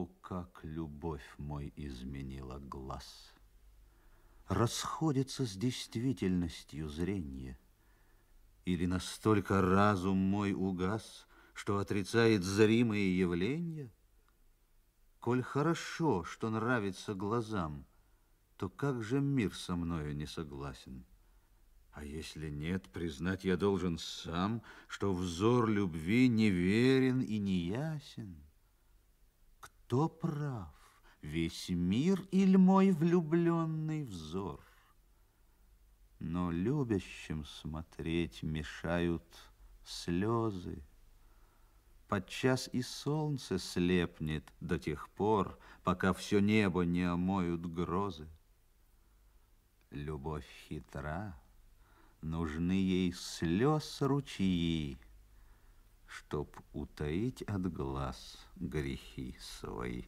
О, как любовь мой изменила глаз! Расходится с действительностью зрение. Или настолько разум мой угас, Что отрицает зримые явления? Коль хорошо, что нравится глазам, То как же мир со мною не согласен? А если нет, признать я должен сам, Что взор любви неверен и неясен. Кто прав, весь мир или мой влюбленный взор? Но любящим смотреть мешают слезы. Подчас и солнце слепнет до тех пор, Пока все небо не омоют грозы. Любовь хитра, нужны ей слез ручьи, Чтоб утаить от глаз грехи свои.